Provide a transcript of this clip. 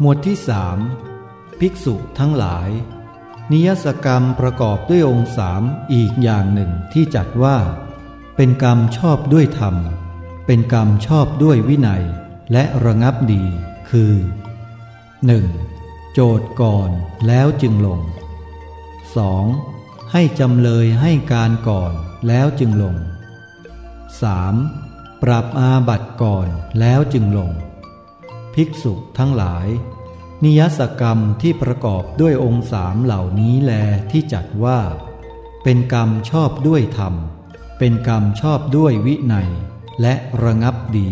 หมวดที่สามภิกษุทั้งหลาย นิยสกรรมประกอบด้วยองค์สามอีกอย่างหนึ่งที่จัดว่า เป็นกรรมชอบด้วยธรรม เป็นกรรมชอบด้วยวินัย และระงับดีคือ 1. โจทย์ก่อนแล้วจึงลง 2. ให้จำเลยให้การก่อนแล้วจึงลง 3. ปรับอาบัติก่อนแล้วจึงลง ภิกษุทั้งหลาย นิยสกรรมที่ประกอบด้วยองค์สามเหล่านี้แลที่จัดว่า เป็นกรรมชอบด้วยธรรม เป็นกรรมชอบด้วยวินัย และระงับดี